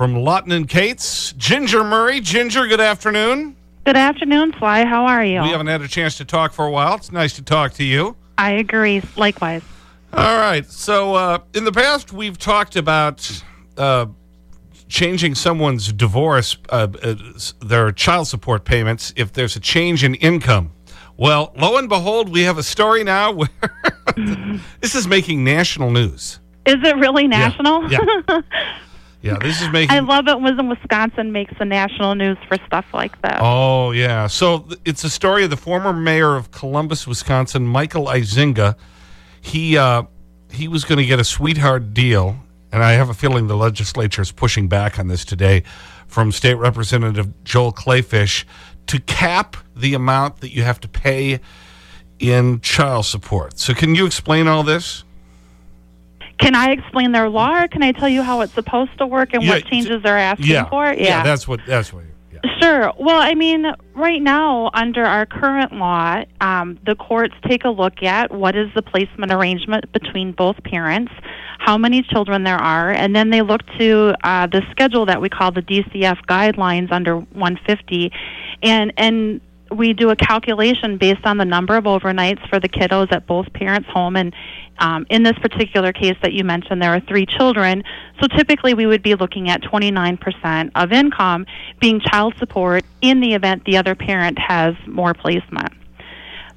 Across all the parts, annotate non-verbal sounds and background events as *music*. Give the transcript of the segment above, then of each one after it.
from Lawton and Cates, Ginger Murray. Ginger, good afternoon. Good afternoon, Sly. How are you? We haven't had a chance to talk for a while. It's nice to talk to you. I agree. Likewise. All right. So, uh, in the past, we've talked about uh, changing someone's divorce, uh, uh, their child support payments, if there's a change in income. Well, lo and behold, we have a story now *laughs* where *laughs* this is making national news. Is it really national? Yeah. Yeah, *laughs* yeah this is making. I love it when Wisconsin makes the national news for stuff like that. Oh, yeah. So it's a story of the former mayor of Columbus, Wisconsin, Michael Eizenga. He, uh, he was going to get a sweetheart deal, and I have a feeling the legislature is pushing back on this today from State Representative Joel Kleefisch to cap the amount that you have to pay in child support. So can you explain all this? Can I explain their law, or can I tell you how it's supposed to work and Yeah, what changes they're asking Yeah. for? Yeah, yeah, that's what, that's what, yeah. Sure. Well, I mean, right now, under our current law, um, the courts take a look at what is the placement arrangement between both parents, how many children there are, and then they look to uh, the schedule that we call the DCF guidelines under 150, and and we do a calculation based on the number of overnights for the kiddos at both parents' home. And um, in this particular case that you mentioned, there are three children. So typically, we would be looking at 29% of income being child support in the event the other parent has more placement.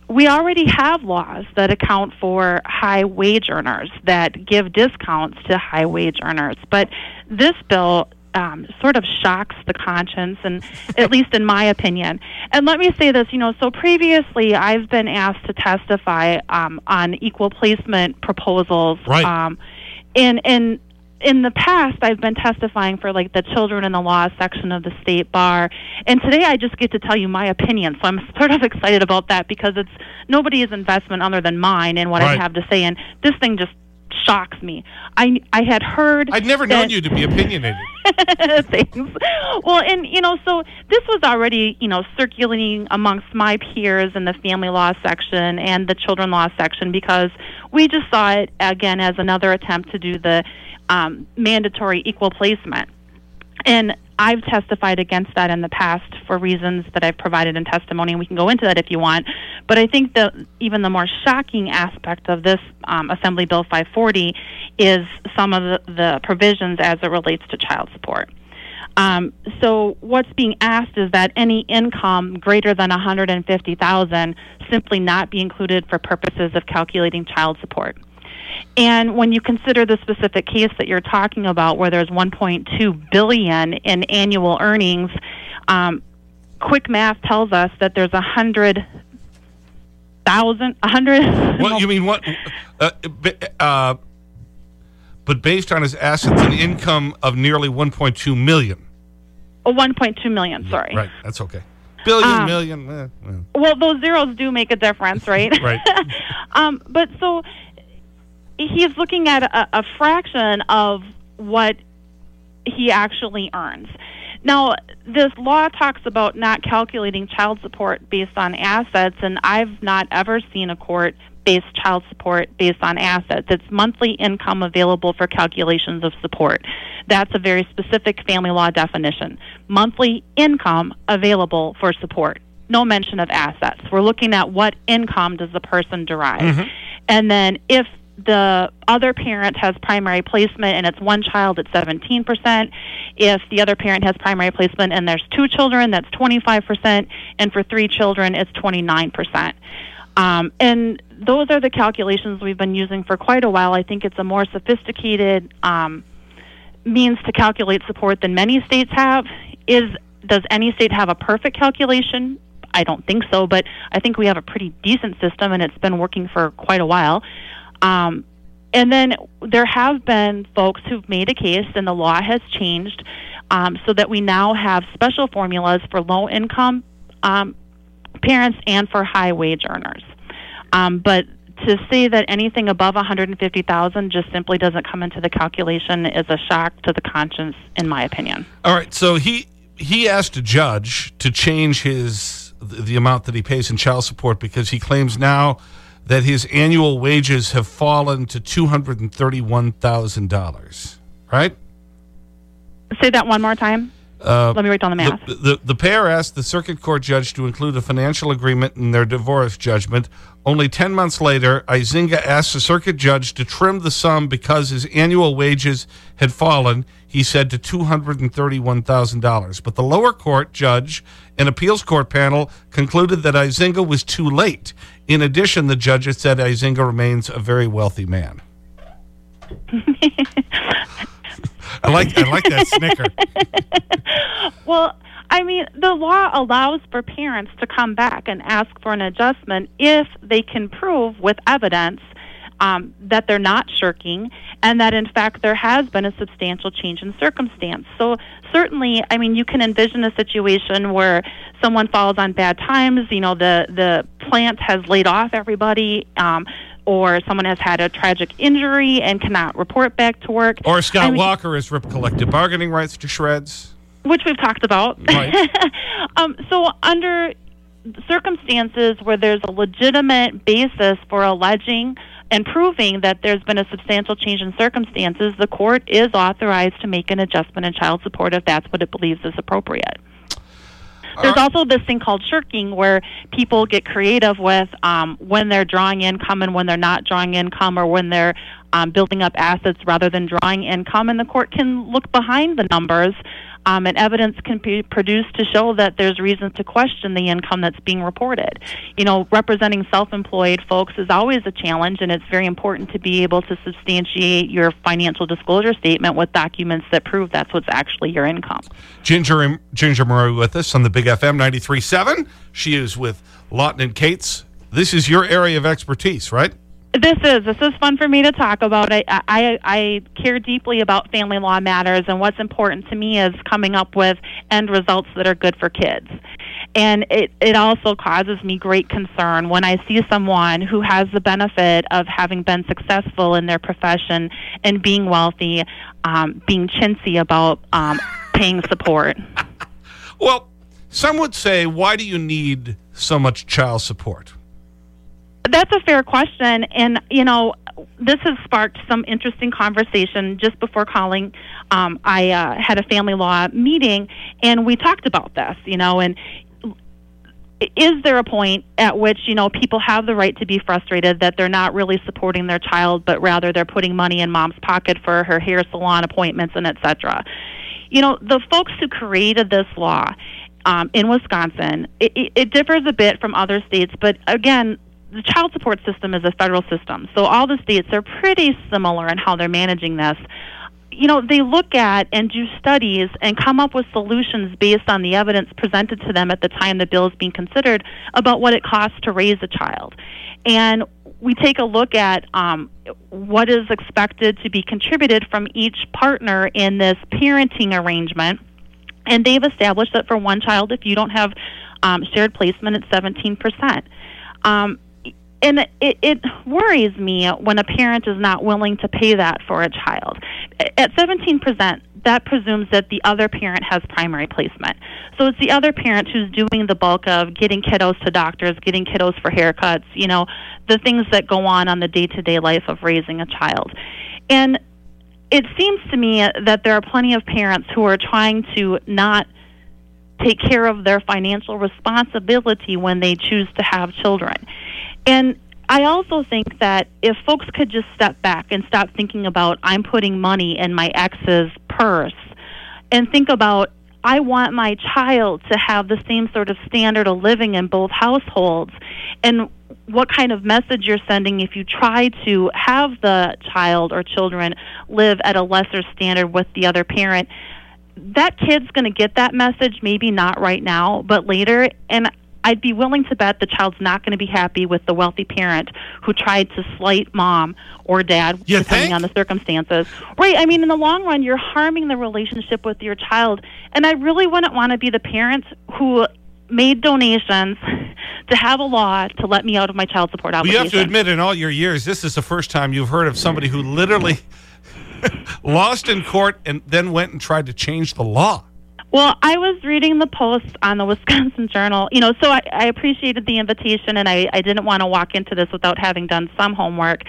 We already have laws that account for high wage earners that give discounts to high wage earners. But this bill um, sort of shocks the conscience, and at least in my opinion. And let me say this, you know, so previously I've been asked to testify um, on equal placement proposals. Right. Um, and and in the past, I've been testifying for like the children in the law section of the state bar, and today I just get to tell you my opinion. So I'm sort of *laughs* excited about that because it's nobody's investment other than mine in what I have to say, and this thing just shocks me. I I had heard. I'd never known you to be opinionated. *laughs* Thanks. Well, and you know, so this was already you know circulating amongst my peers in the family law section and the children law section because we just saw it again as another attempt to do the um, mandatory equal placement. And I've testified against that in the past for reasons that I've provided in testimony, and we can go into that if you want. But I think the even the more shocking aspect of this um, Assembly Bill 540 is some of the, the provisions as it relates to child support. Um, so what's being asked is that any income greater than 150,000 simply not be included for purposes of calculating child support. And when you consider the specific case that you're talking about, where there's 1.2 billion in annual earnings, um, quick math tells us that there's a hundred thousand, a hundred. *laughs* What you mean? What? Uh, uh, but based on his assets and income of nearly 1.2 million. Oh, 1.2 million. Sorry. Right. That's okay. Billion, Um, million. eh, eh. Well, those zeros do make a difference, right? *laughs* Right. *laughs* um, but so he's looking at a, a fraction of what he actually earns. Now, this law talks about not calculating child support based on assets, and I've not ever seen a court base child support based on assets. It's monthly income available for calculations of support. That's a very specific family law definition. Monthly income available for support. No mention of assets. We're looking at what income does the person derive. Mm-hmm. And then if the other parent has primary placement and it's one child, it's 17%. If the other parent has primary placement and there's two children, that's 25%. And for three children, it's 29%. Um, and those are the calculations we've been using for quite a while. I think it's a more sophisticated um, means to calculate support than many states have. Is does any state have a perfect calculation? I don't think so, but I think we have a pretty decent system, and it's been working for quite a while. Um, and then there have been folks who've made a case, and the law has changed um, so that we now have special formulas for low income um, parents and for high wage earners. Um, but to say that anything above 150,000 just simply doesn't come into the calculation is a shock to the conscience, in my opinion. All right. So he he asked a judge to change his the, the amount that he pays in child support because he claims now that his annual wages have fallen to $231,000. Right? Say that one more time. Uh, Let me write down the math. The, the, the pair asked the circuit court judge to include a financial agreement in their divorce judgment. Only 10 months later, Eizenga asked the circuit judge to trim the sum because his annual wages had fallen, he said, to $231,000. But the lower court judge and appeals court panel concluded that Eizenga was too late. In addition, the judge said Eizenga remains a very wealthy man. *laughs* I like, I like that snicker. Well, I mean, the law allows for parents to come back and ask for an adjustment if they can prove with evidence um, that they're not shirking and that, in fact, there has been a substantial change in circumstance. So, certainly, I mean, you can envision a situation where someone falls on bad times, you know, the, the plant has laid off everybody. Um, or someone has had a tragic injury and cannot report back to work. Or Scott I mean- Walker has ripped collective bargaining rights to shreds. Which we've talked about. Right. *laughs* um, so, under circumstances where there's a legitimate basis for alleging and proving that there's been a substantial change in circumstances, the court is authorized to make an adjustment in child support if that's what it believes is appropriate. There's Uh, also this thing called shirking where people get creative with um, when they're drawing income and when they're not drawing income or when they're um, building up assets rather than drawing income. And the court can look behind the numbers um, and evidence can be produced to show that there's reasons to question the income that's being reported. You know, representing self employed folks is always a challenge, and it's very important to be able to substantiate your financial disclosure statement with documents that prove that's what's actually your income. Ginger, Ginger Murray with us on the Big FM 93.7. She is with Lawton and Cates. This is your area of expertise, right? This is this is fun for me to talk about. I, I I care deeply about family law matters, and what's important to me is coming up with end results that are good for kids. And it it also causes me great concern when I see someone who has the benefit of having been successful in their profession and being wealthy, um, being chintzy about um, paying support. *laughs* Well, some would say, why do you need so much child support? That's a fair question, and you know, this has sparked some interesting conversation. Just before calling, um, I uh, had a family law meeting, and we talked about this. You know, and is there a point at which you know people have the right to be frustrated that they're not really supporting their child, but rather they're putting money in mom's pocket for her hair salon appointments and etc. You know, the folks who created this law um, in Wisconsin, it, it, it differs a bit from other states, but again, the child support system is a federal system, so all the states are pretty similar in how they're managing this. You know, they look at and do studies and come up with solutions based on the evidence presented to them at the time the bill is being considered about what it costs to raise a child. And we take a look at um, what is expected to be contributed from each partner in this parenting arrangement. And they've established that for one child, if you don't have um, shared placement, it's 17%. Um, and it, it worries me when a parent is not willing to pay that for a child. At 17%, that presumes that the other parent has primary placement. So it's the other parent who's doing the bulk of getting kiddos to doctors, getting kiddos for haircuts, you know, the things that go on on the day to day life of raising a child. And it seems to me that there are plenty of parents who are trying to not take care of their financial responsibility when they choose to have children. And I also think that if folks could just step back and stop thinking about I'm putting money in my ex's purse and think about I want my child to have the same sort of standard of living in both households and what kind of message you're sending if you try to have the child or children live at a lesser standard with the other parent that kid's going to get that message maybe not right now but later. And I'd be willing to bet the child's not going to be happy with the wealthy parent who tried to slight mom or dad, You depending think? on the circumstances. Right. I mean, in the long run, you're harming the relationship with your child. And I really wouldn't want to be the parent who made donations *laughs* to have a law to let me out of my child support Well, you have to admit, in all your years, this is the first time you've heard of somebody who literally *laughs* lost in court and then went and tried to change the law. Well, I was reading the post on the *laughs* Wisconsin Journal, you know, so I, I appreciated the invitation and I, I didn't want to walk into this without having done some homework.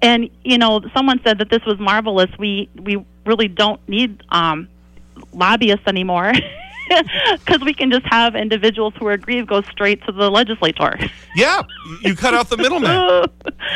And, you know, someone said that this was marvelous. We, we really don't need, um, lobbyists anymore. *laughs* Because we can just have individuals who are aggrieved go straight to the legislator. Yeah, you cut out the middleman.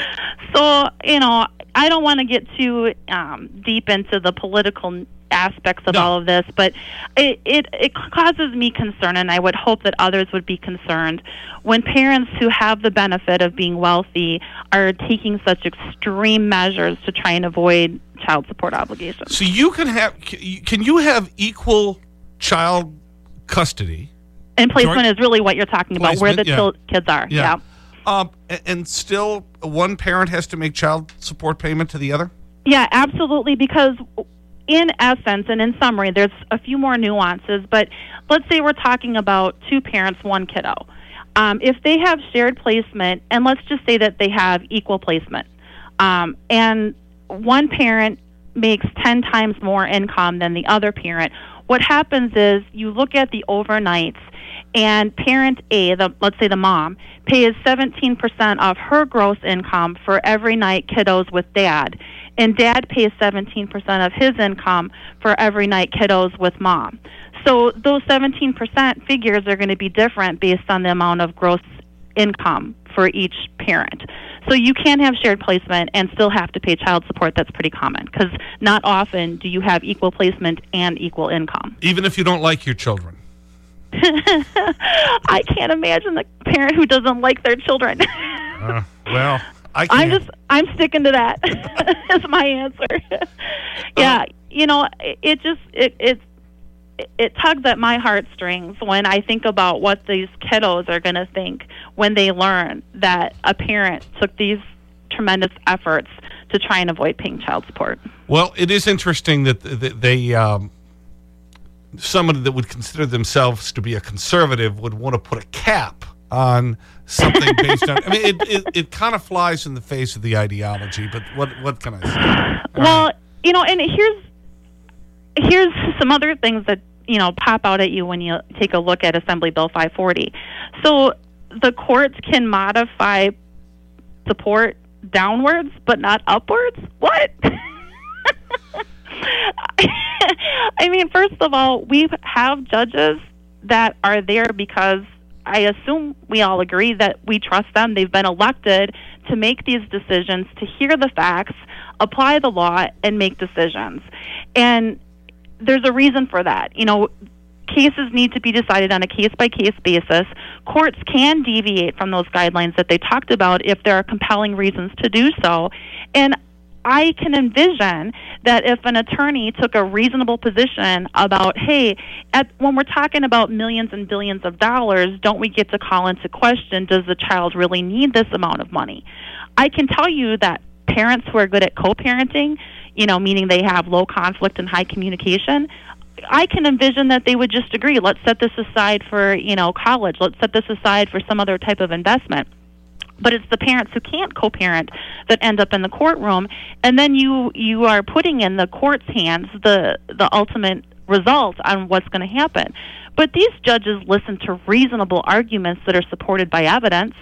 *laughs* so, you know, I don't want to get too um, deep into the political aspects of No. all of this, but it, it it causes me concern, and I would hope that others would be concerned when parents who have the benefit of being wealthy are taking such extreme measures to try and avoid child support obligations. So you can have, can you have equal child custody? And placement Joint- is really what you're talking about, where the yeah. kids are. Yeah. Um, and still one parent has to make child support payment to the other? Yeah, absolutely. Because in essence and in summary, there's a few more nuances. But let's say we're talking about two parents, one kiddo. Um, if they have shared placement, and let's just say that they have equal placement, um, and one parent makes 10 times more income than the other parent, what happens is you look at the overnights and parent A, the, let's say the mom, pays 17% of her gross income for every night kiddos with dad, and dad pays 17% of his income for every night kiddos with mom. So those 17% figures are going to be different based on the amount of gross income for each parent. So you can have shared placement and still have to pay child support. That's pretty common because not often do you have equal placement and equal income. Even if you don't like your children. *laughs* I can't imagine the parent who doesn't like their children. *laughs* Uh, well, I I'm just I'm sticking to that that. *laughs* Is my answer. yeah, you know, it, it just it it it tugs at my heartstrings when I think about what these kiddos are going to think when they learn that a parent took these tremendous efforts to try and avoid paying child support. Well, it is interesting that, that they, um, someone that would consider themselves to be a conservative would want to put a cap on something based on, I mean, it, it, it kind of flies in the face of the ideology, but what, what can I say? Well, you know, and here's here's some other things that you know pop out at you when you take a look at Assembly Bill 540. So the courts can modify support downwards, but not upwards. What? *laughs* *laughs* I mean, first of all, we have judges that are there because I assume we all agree that we trust them. They've been elected to make these decisions, to hear the facts, apply the law, and make decisions. And there's a reason for that. You know, cases need to be decided on a case by case basis. Courts can deviate from those guidelines that they talked about if there are compelling reasons to do so. And I can envision that if an attorney took a reasonable position about, hey, at, when we're talking about millions and billions of dollars, don't we get to call into question, does the child really need this amount of money? I can tell you that parents who are good at co parenting, you know, meaning they have low conflict and high communication, I can envision that they would just agree, let's set this aside for, you know, college, let's set this aside for some other type of investment but it's the parents who can't co-parent that end up in the courtroom. And then you you are putting in the court's hands the the ultimate result on what's going to happen. But these judges listen to reasonable arguments that are supported by evidence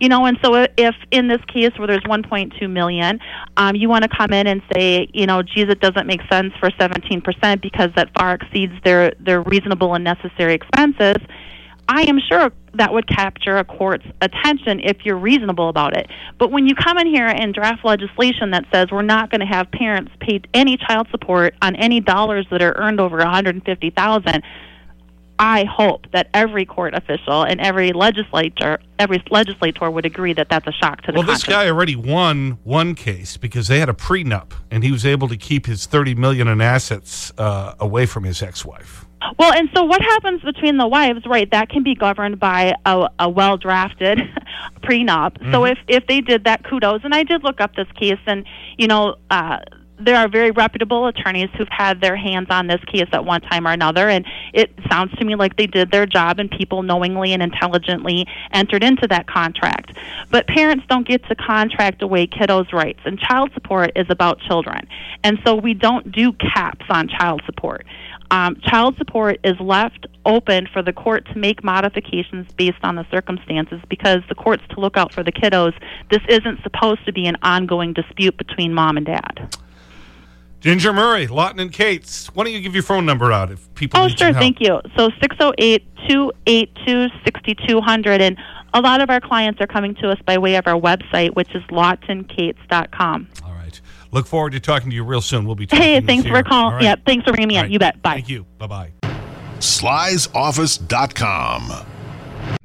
you know and so if in this case where there's 1.2 million um, you want to come in and say you know geez it doesn't make sense for 17% because that far exceeds their their reasonable and necessary expenses I am sure that would capture a court's attention if you're reasonable about it. But when you come in here and draft legislation that says we're not going to have parents pay any child support on any dollars that are earned over 150,000, I hope that every court official and every legislator, every legislator would agree that that's a shock to the Well, this guy already won one case because they had a prenup and he was able to keep his 30 million in assets uh, away from his ex-wife. Well, and so what happens between the wives, right? That can be governed by a, a well drafted *laughs* prenup. So if if they did that, kudos. And I did look up this case, and you know. Uh, there are very reputable attorneys who've had their hands on this case at one time or another, and it sounds to me like they did their job and people knowingly and intelligently entered into that contract. But parents don't get to contract away kiddos' rights, and child support is about children. And so we don't do caps on child support. Um, child support is left open for the court to make modifications based on the circumstances because the court's to look out for the kiddos. This isn't supposed to be an ongoing dispute between mom and dad. Ginger Murray, Lawton and Cates. Why don't you give your phone number out if people Oh, sure. Thank you. So 608 282 6200. And a lot of our clients are coming to us by way of our website, which is lawtoncates.com. All right. Look forward to talking to you real soon. We'll be talking Hey, thanks for calling. All right? Yeah, thanks for bringing me All in. right. You bet. Bye. Thank you. Bye-bye. slysoffice.com.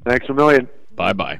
Thanks a million. Bye bye.